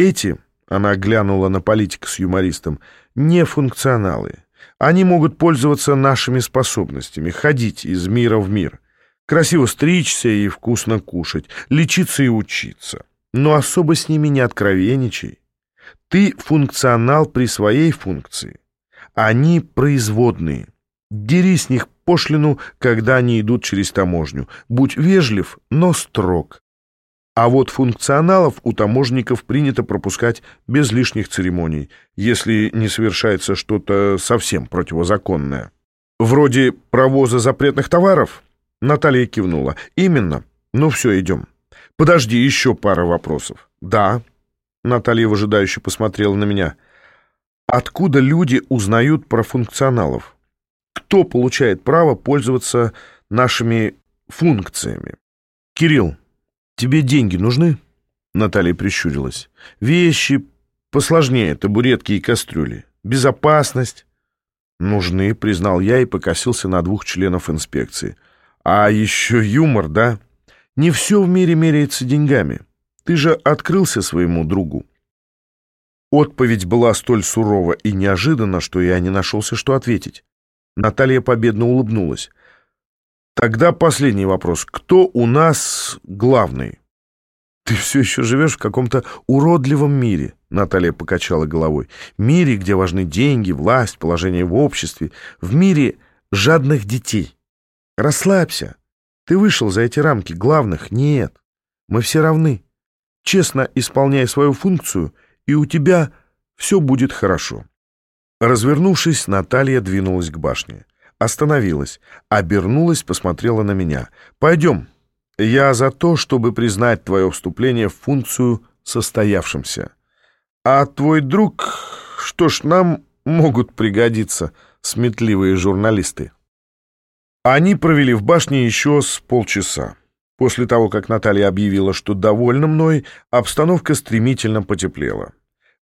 эти, она глянула на политика с юмористом, не функционалы. Они могут пользоваться нашими способностями, ходить из мира в мир, красиво стричься и вкусно кушать, лечиться и учиться. Но особо с ними не откровенничай. Ты функционал при своей функции. Они производные. Дери с них пошлину, когда они идут через таможню. Будь вежлив, но строг. А вот функционалов у таможников принято пропускать без лишних церемоний, если не совершается что-то совсем противозаконное. Вроде провоза запретных товаров? Наталья кивнула. Именно. Ну все, идем. Подожди, еще пара вопросов. Да. Наталья выжидающе посмотрела на меня. Откуда люди узнают про функционалов? Кто получает право пользоваться нашими функциями? Кирилл, «Тебе деньги нужны?» Наталья прищурилась. «Вещи посложнее, табуретки и кастрюли. Безопасность?» «Нужны», — признал я и покосился на двух членов инспекции. «А еще юмор, да? Не все в мире меряется деньгами. Ты же открылся своему другу». Отповедь была столь сурова и неожиданна, что я не нашелся, что ответить. Наталья победно улыбнулась. Тогда последний вопрос. Кто у нас главный? Ты все еще живешь в каком-то уродливом мире, Наталья покачала головой. Мире, где важны деньги, власть, положение в обществе. В мире жадных детей. Расслабься. Ты вышел за эти рамки. Главных нет. Мы все равны. Честно исполняй свою функцию, и у тебя все будет хорошо. Развернувшись, Наталья двинулась к башне. Остановилась, обернулась, посмотрела на меня. «Пойдем. Я за то, чтобы признать твое вступление в функцию состоявшимся. А твой друг... Что ж, нам могут пригодиться сметливые журналисты». Они провели в башне еще с полчаса. После того, как Наталья объявила, что довольна мной, обстановка стремительно потеплела.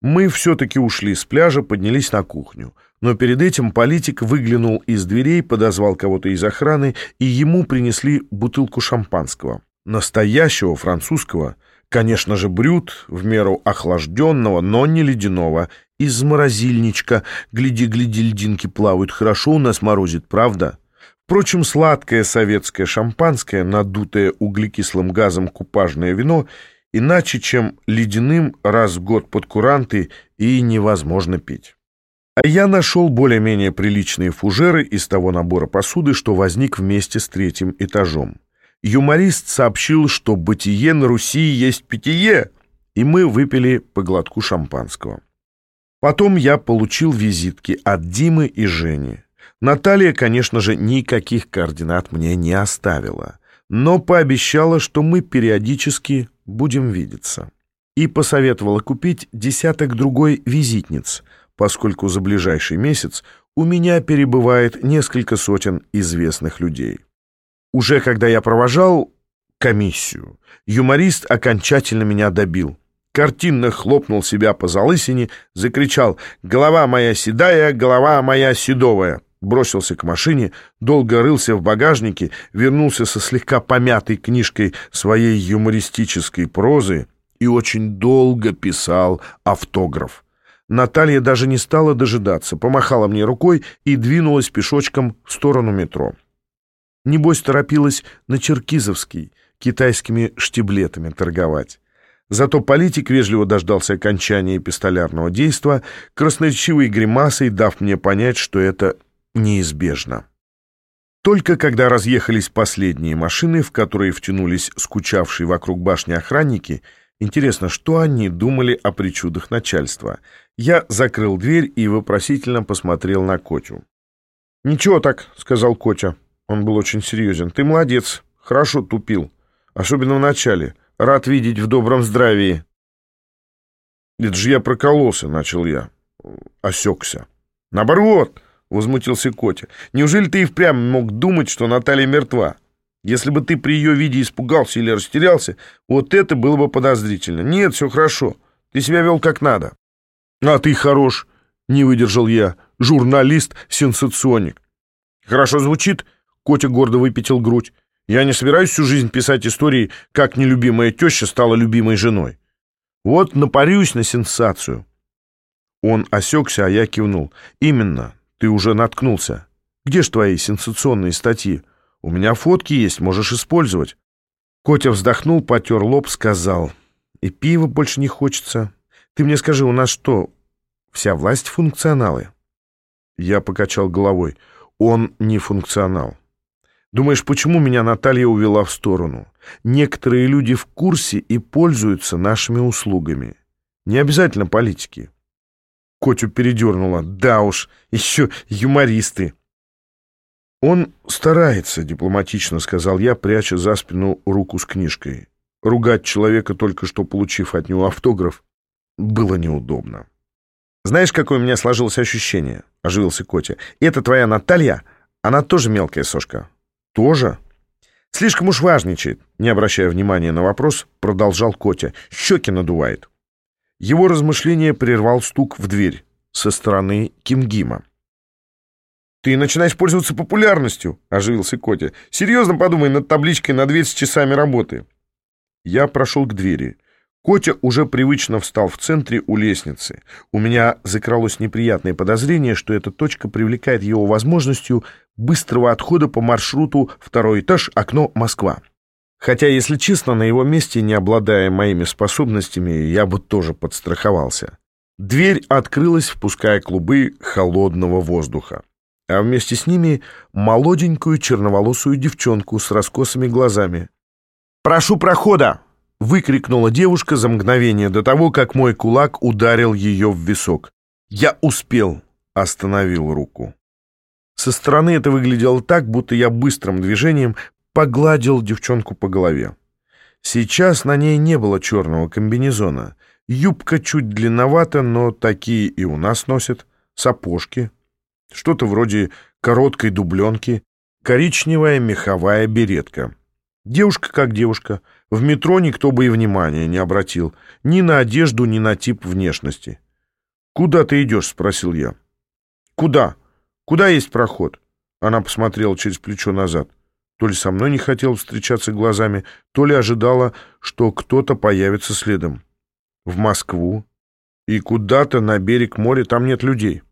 Мы все-таки ушли с пляжа, поднялись на кухню. Но перед этим политик выглянул из дверей, подозвал кого-то из охраны, и ему принесли бутылку шампанского. Настоящего французского, конечно же, брют, в меру охлажденного, но не ледяного, из морозильничка. Гляди-гляди, льдинки плавают, хорошо у нас морозит, правда? Впрочем, сладкое советское шампанское, надутое углекислым газом купажное вино, иначе, чем ледяным раз в год под куранты, и невозможно пить. А я нашел более-менее приличные фужеры из того набора посуды, что возник вместе с третьим этажом. Юморист сообщил, что бытие на Руси есть питье, и мы выпили по глотку шампанского. Потом я получил визитки от Димы и Жени. Наталья, конечно же, никаких координат мне не оставила, но пообещала, что мы периодически будем видеться. И посоветовала купить десяток другой визитниц — поскольку за ближайший месяц у меня перебывает несколько сотен известных людей. Уже когда я провожал комиссию, юморист окончательно меня добил. Картинно хлопнул себя по залысине, закричал «Голова моя седая, голова моя седовая!» Бросился к машине, долго рылся в багажнике, вернулся со слегка помятой книжкой своей юмористической прозы и очень долго писал автограф. Наталья даже не стала дожидаться, помахала мне рукой и двинулась пешочком в сторону метро. Небось, торопилась на Черкизовский китайскими штиблетами торговать. Зато политик вежливо дождался окончания эпистолярного действа, красноречивой гримасой дав мне понять, что это неизбежно. Только когда разъехались последние машины, в которые втянулись скучавшие вокруг башни охранники, Интересно, что они думали о причудах начальства? Я закрыл дверь и вопросительно посмотрел на Котю. «Ничего так», — сказал Котя. Он был очень серьезен. «Ты молодец, хорошо тупил. Особенно в начале. Рад видеть в добром здравии». «Это же я прокололся», — начал я. Осекся. «Наоборот», — возмутился Котя. «Неужели ты и впрямь мог думать, что Наталья мертва?» Если бы ты при ее виде испугался или растерялся, вот это было бы подозрительно. Нет, все хорошо. Ты себя вел как надо. А ты хорош, не выдержал я. Журналист-сенсационник. Хорошо звучит? Котя гордо выпятил грудь. Я не собираюсь всю жизнь писать истории, как нелюбимая теща стала любимой женой. Вот напарюсь на сенсацию. Он осекся, а я кивнул. Именно, ты уже наткнулся. Где ж твои сенсационные статьи? У меня фотки есть, можешь использовать. Котя вздохнул, потер лоб, сказал. И пива больше не хочется. Ты мне скажи, у нас что, вся власть функционалы? Я покачал головой. Он не функционал. Думаешь, почему меня Наталья увела в сторону? Некоторые люди в курсе и пользуются нашими услугами. Не обязательно политики. Котю передернула. Да уж, еще юмористы. Он старается, дипломатично сказал я, пряча за спину руку с книжкой. Ругать человека, только что получив от него автограф, было неудобно. «Знаешь, какое у меня сложилось ощущение?» — оживился Котя. «Это твоя Наталья? Она тоже мелкая сошка». «Тоже?» «Слишком уж важничает», — не обращая внимания на вопрос, продолжал Котя. «Щеки надувает». Его размышление прервал стук в дверь со стороны Кимгима. «Ты начинаешь пользоваться популярностью», — оживился Котя. «Серьезно подумай над табличкой на дверь с часами работы». Я прошел к двери. Котя уже привычно встал в центре у лестницы. У меня закралось неприятное подозрение, что эта точка привлекает его возможностью быстрого отхода по маршруту второй этаж, окно, Москва. Хотя, если честно, на его месте, не обладая моими способностями, я бы тоже подстраховался. Дверь открылась, впуская клубы холодного воздуха. А вместе с ними молоденькую черноволосую девчонку с раскосыми глазами. «Прошу прохода!» — выкрикнула девушка за мгновение до того, как мой кулак ударил ее в висок. «Я успел!» — остановил руку. Со стороны это выглядело так, будто я быстрым движением погладил девчонку по голове. Сейчас на ней не было черного комбинезона. Юбка чуть длинновата, но такие и у нас носят. Сапожки. Что-то вроде короткой дубленки. Коричневая меховая беретка. Девушка как девушка. В метро никто бы и внимания не обратил. Ни на одежду, ни на тип внешности. «Куда ты идешь?» — спросил я. «Куда? Куда есть проход?» Она посмотрела через плечо назад. То ли со мной не хотел встречаться глазами, то ли ожидала, что кто-то появится следом. В Москву. И куда-то на берег моря, там нет людей.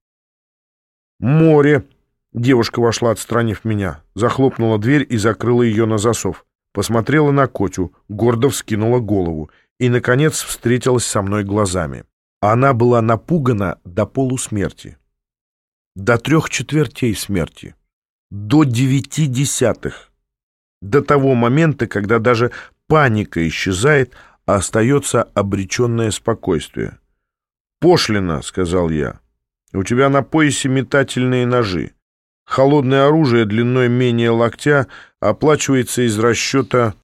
«Море!» Девушка вошла, отстранив меня, захлопнула дверь и закрыла ее на засов. Посмотрела на Котю, гордо вскинула голову и, наконец, встретилась со мной глазами. Она была напугана до полусмерти. До трех четвертей смерти. До девяти десятых до того момента, когда даже паника исчезает, а остается обреченное спокойствие. «Пошлина», — сказал я. «У тебя на поясе метательные ножи. Холодное оружие длиной менее локтя оплачивается из расчета...»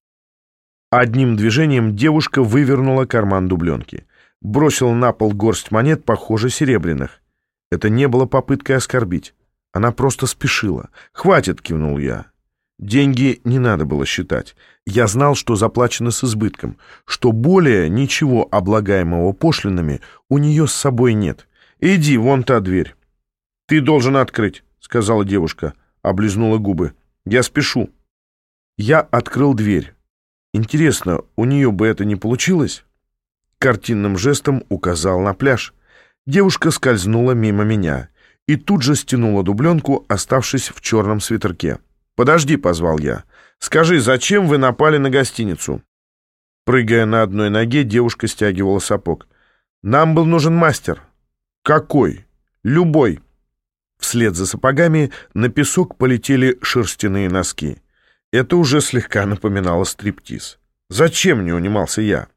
Одним движением девушка вывернула карман дубленки. Бросила на пол горсть монет, похоже, серебряных. Это не было попыткой оскорбить. Она просто спешила. «Хватит», — кивнул я. Деньги не надо было считать. Я знал, что заплачено с избытком, что более ничего облагаемого пошлинами у нее с собой нет. «Иди, вон та дверь». «Ты должен открыть», — сказала девушка, облизнула губы. «Я спешу». Я открыл дверь. Интересно, у нее бы это не получилось? Картинным жестом указал на пляж. Девушка скользнула мимо меня и тут же стянула дубленку, оставшись в черном свитерке. «Подожди», — позвал я. «Скажи, зачем вы напали на гостиницу?» Прыгая на одной ноге, девушка стягивала сапог. «Нам был нужен мастер». «Какой?» «Любой». Вслед за сапогами на песок полетели шерстяные носки. Это уже слегка напоминало стриптиз. «Зачем?» — не унимался я.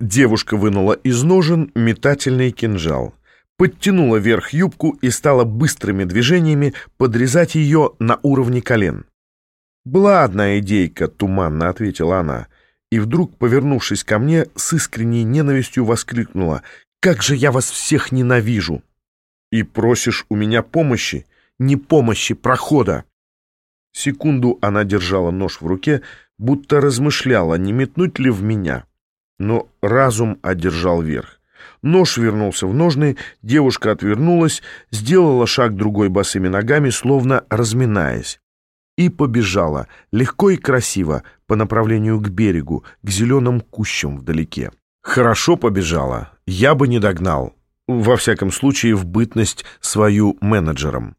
Девушка вынула из ножен метательный кинжал, подтянула вверх юбку и стала быстрыми движениями подрезать ее на уровне колен. «Была одна идейка», — туманно ответила она, и вдруг, повернувшись ко мне, с искренней ненавистью воскликнула. «Как же я вас всех ненавижу!» «И просишь у меня помощи?» «Не помощи, прохода!» Секунду она держала нож в руке, будто размышляла, не метнуть ли в меня. Но разум одержал верх. Нож вернулся в ножны, девушка отвернулась, сделала шаг другой босыми ногами, словно разминаясь и побежала, легко и красиво, по направлению к берегу, к зеленым кущам вдалеке. Хорошо побежала, я бы не догнал. Во всяком случае, в бытность свою менеджером.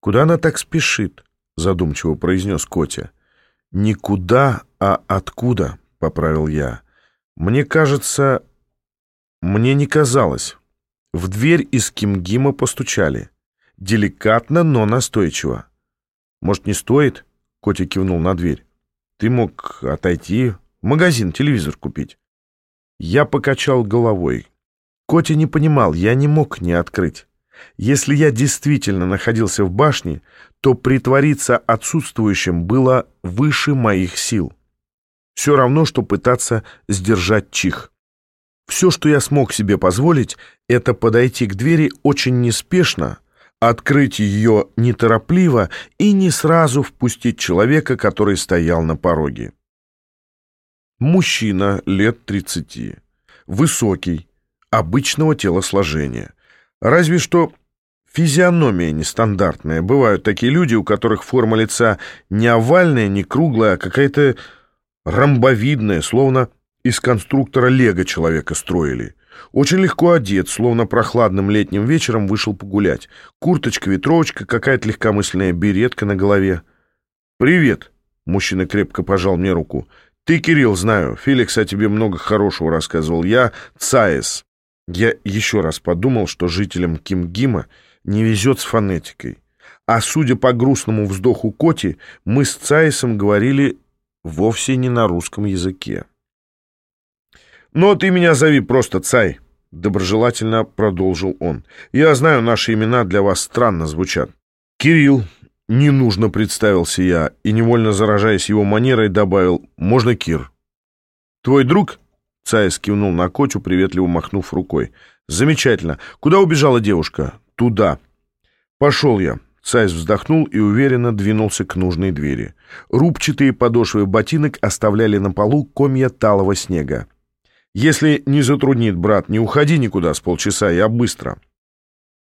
«Куда она так спешит?» — задумчиво произнес Котя. «Никуда, а откуда?» — поправил я. «Мне кажется...» Мне не казалось. В дверь из Кимгима постучали. Деликатно, но настойчиво. «Может, не стоит?» — Котя кивнул на дверь. «Ты мог отойти, в магазин телевизор купить». Я покачал головой. Котя не понимал, я не мог не открыть. Если я действительно находился в башне, то притвориться отсутствующим было выше моих сил. Все равно, что пытаться сдержать чих. Все, что я смог себе позволить, это подойти к двери очень неспешно, открыть ее неторопливо и не сразу впустить человека, который стоял на пороге. Мужчина лет тридцати, высокий, обычного телосложения. Разве что физиономия нестандартная. Бывают такие люди, у которых форма лица не овальная, не круглая, а какая-то ромбовидная, словно из конструктора лего человека строили. Очень легко одет, словно прохладным летним вечером вышел погулять. Курточка, ветровочка, какая-то легкомысленная беретка на голове. «Привет!» — мужчина крепко пожал мне руку. «Ты, Кирилл, знаю. Феликс о тебе много хорошего рассказывал. Я Цаес». Я еще раз подумал, что жителям Кимгима не везет с фонетикой. А судя по грустному вздоху Коти, мы с Цаесом говорили вовсе не на русском языке. «Но ты меня зови просто Цай», — доброжелательно продолжил он. «Я знаю, наши имена для вас странно звучат». «Кирилл», — не нужно представился я, и, невольно заражаясь его манерой, добавил «можно Кир». «Твой друг?» — Цай скивнул на Котю, приветливо махнув рукой. «Замечательно. Куда убежала девушка?» «Туда». «Пошел я». Сайс вздохнул и уверенно двинулся к нужной двери. Рубчатые подошвы ботинок оставляли на полу комья талого снега. Если не затруднит, брат, не уходи никуда с полчаса, я быстро».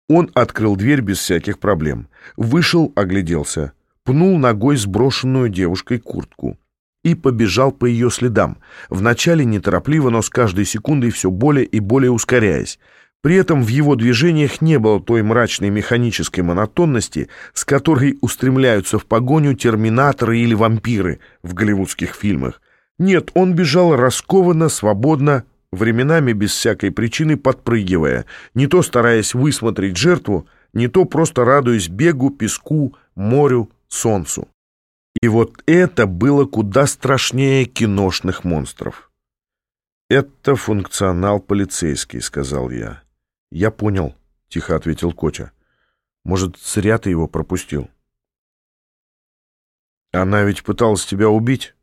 Он открыл дверь без всяких проблем. Вышел, огляделся, пнул ногой сброшенную девушкой куртку и побежал по ее следам, вначале неторопливо, но с каждой секундой все более и более ускоряясь. При этом в его движениях не было той мрачной механической монотонности, с которой устремляются в погоню терминаторы или вампиры в голливудских фильмах. Нет, он бежал раскованно, свободно, временами без всякой причины подпрыгивая, не то стараясь высмотреть жертву, не то просто радуясь бегу, песку, морю, солнцу. И вот это было куда страшнее киношных монстров. «Это функционал полицейский», — сказал я. «Я понял», — тихо ответил Котя. «Может, зря ты его пропустил?» «Она ведь пыталась тебя убить?»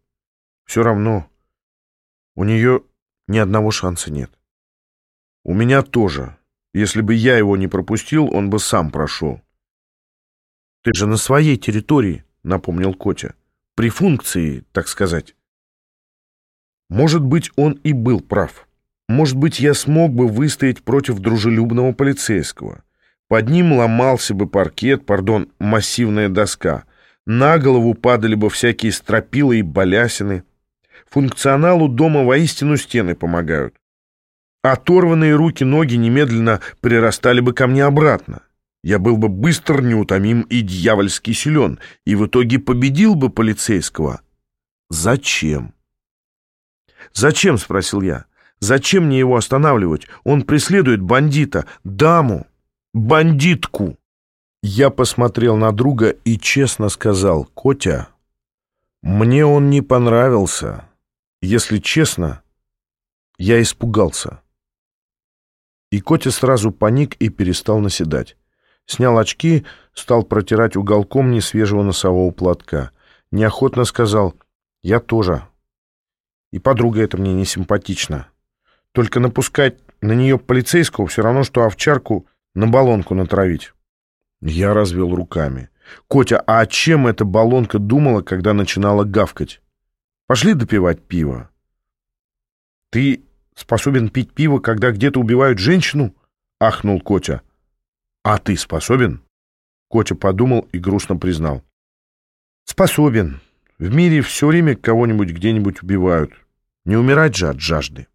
Все равно у нее ни одного шанса нет. У меня тоже. Если бы я его не пропустил, он бы сам прошел. Ты же на своей территории, напомнил Котя. При функции, так сказать. Может быть, он и был прав. Может быть, я смог бы выстоять против дружелюбного полицейского. Под ним ломался бы паркет, пардон, массивная доска. На голову падали бы всякие стропила и балясины. Функционалу дома воистину стены помогают. Оторванные руки-ноги немедленно прирастали бы ко мне обратно. Я был бы быстр, неутомим и дьявольски силен, и в итоге победил бы полицейского. Зачем? «Зачем?» — спросил я. «Зачем мне его останавливать? Он преследует бандита, даму, бандитку». Я посмотрел на друга и честно сказал, «Котя, мне он не понравился». Если честно, я испугался. И Котя сразу паник и перестал наседать. Снял очки, стал протирать уголком несвежего носового платка. Неохотно сказал «Я тоже». И подруга это мне не симпатична. Только напускать на нее полицейского все равно, что овчарку на баллонку натравить. Я развел руками. «Котя, а чем эта баллонка думала, когда начинала гавкать?» Пошли допивать пиво. Ты способен пить пиво, когда где-то убивают женщину? Ахнул Котя. А ты способен? Котя подумал и грустно признал. Способен. В мире все время кого-нибудь где-нибудь убивают. Не умирать же от жажды.